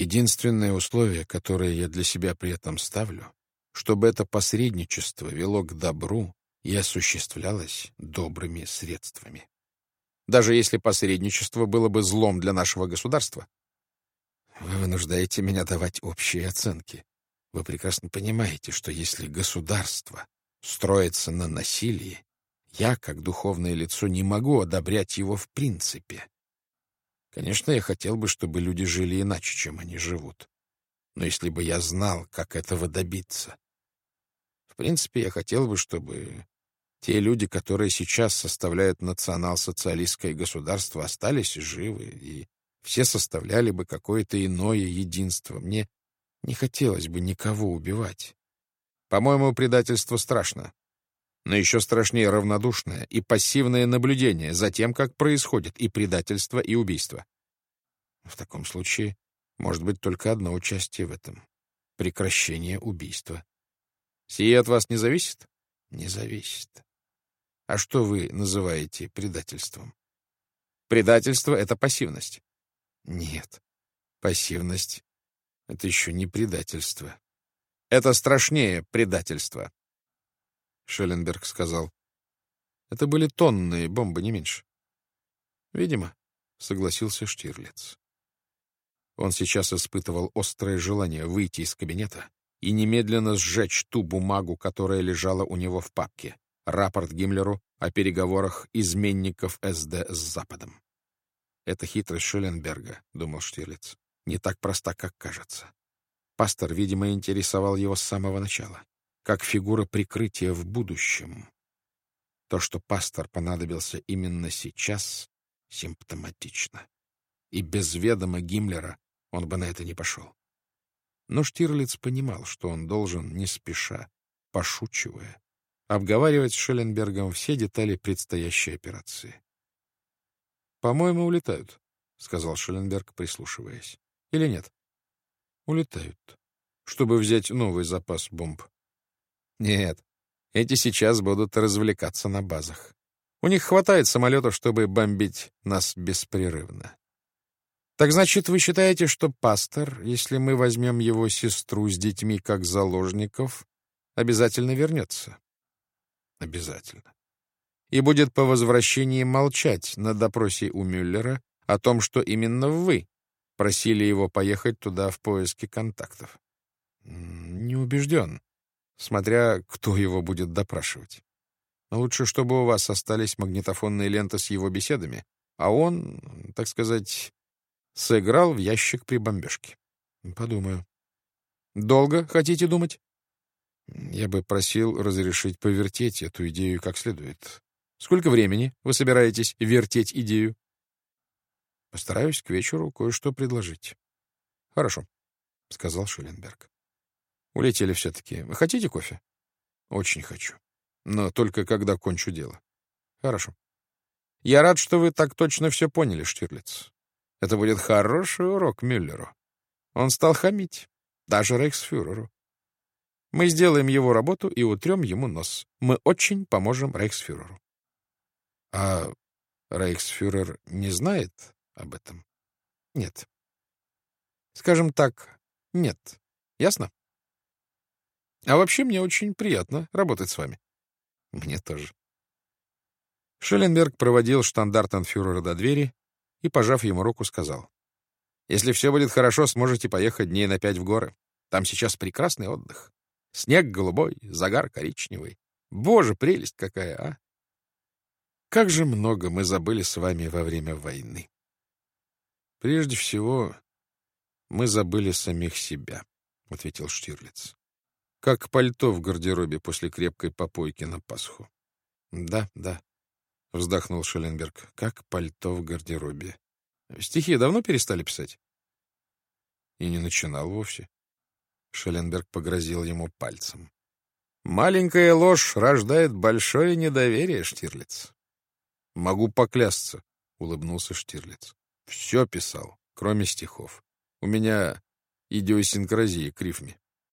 Единственное условие, которое я для себя при этом ставлю, чтобы это посредничество вело к добру и осуществлялось добрыми средствами. Даже если посредничество было бы злом для нашего государства. Вы вынуждаете меня давать общие оценки. Вы прекрасно понимаете, что если государство строится на насилии, я, как духовное лицо, не могу одобрять его в принципе. Конечно, я хотел бы, чтобы люди жили иначе, чем они живут. Но если бы я знал, как этого добиться... В принципе, я хотел бы, чтобы те люди, которые сейчас составляют национал-социалистское государство, остались живы, и все составляли бы какое-то иное единство. Мне не хотелось бы никого убивать. По-моему, предательство страшно. Но еще страшнее равнодушное и пассивное наблюдение за тем, как происходит и предательство, и убийство. В таком случае может быть только одно участие в этом — прекращение убийства. Сие от вас не зависит? Не зависит. А что вы называете предательством? Предательство — это пассивность. Нет, пассивность — это еще не предательство. Это страшнее предательства. Шелленберг сказал. Это были тонные бомбы, не меньше. Видимо, согласился Штирлиц. Он сейчас испытывал острое желание выйти из кабинета и немедленно сжечь ту бумагу, которая лежала у него в папке, рапорт Гиммлеру о переговорах изменников СД с Западом. Это хитрость Шелленберга, — думал Штирлиц, — не так проста, как кажется. Пастор, видимо, интересовал его с самого начала как фигура прикрытия в будущем. То, что пастор понадобился именно сейчас, симптоматично. И без ведома Гиммлера он бы на это не пошел. Но Штирлиц понимал, что он должен, не спеша, пошучивая, обговаривать с Шелленбергом все детали предстоящей операции. «По-моему, улетают», — сказал Шелленберг, прислушиваясь. «Или нет?» «Улетают, чтобы взять новый запас бомб. Нет, эти сейчас будут развлекаться на базах. У них хватает самолетов, чтобы бомбить нас беспрерывно. Так значит, вы считаете, что пастор, если мы возьмем его сестру с детьми как заложников, обязательно вернется? Обязательно. И будет по возвращении молчать на допросе у Мюллера о том, что именно вы просили его поехать туда в поиске контактов. Не убежден смотря кто его будет допрашивать. лучше, чтобы у вас остались магнитофонные ленты с его беседами, а он, так сказать, сыграл в ящик при бомбежке. Подумаю. Долго хотите думать? Я бы просил разрешить повертеть эту идею как следует. Сколько времени вы собираетесь вертеть идею? Постараюсь к вечеру кое-что предложить. Хорошо, — сказал Шелленберг. Улетели все-таки. Вы хотите кофе? Очень хочу. Но только когда кончу дело. Хорошо. Я рад, что вы так точно все поняли, Штирлиц. Это будет хороший урок Мюллеру. Он стал хамить, даже рейхсфюреру. Мы сделаем его работу и утрем ему нос. Мы очень поможем рейхсфюреру. А рейхсфюрер не знает об этом? Нет. Скажем так, нет. Ясно? А вообще мне очень приятно работать с вами. Мне тоже. Шелленберг проводил штандартенфюрера до двери и, пожав ему руку, сказал. «Если все будет хорошо, сможете поехать дней на пять в горы. Там сейчас прекрасный отдых. Снег голубой, загар коричневый. Боже, прелесть какая, а! Как же много мы забыли с вами во время войны. Прежде всего, мы забыли самих себя, — ответил Штирлиц. Как пальто в гардеробе после крепкой попойки на Пасху. — Да, да, — вздохнул Шелленберг. — Как пальто в гардеробе. Стихи давно перестали писать? И не начинал вовсе. Шелленберг погрозил ему пальцем. «Маленькая ложь рождает большое недоверие, Штирлиц». «Могу поклясться», — улыбнулся Штирлиц. «Все писал, кроме стихов. У меня идиосинкразия к рифме».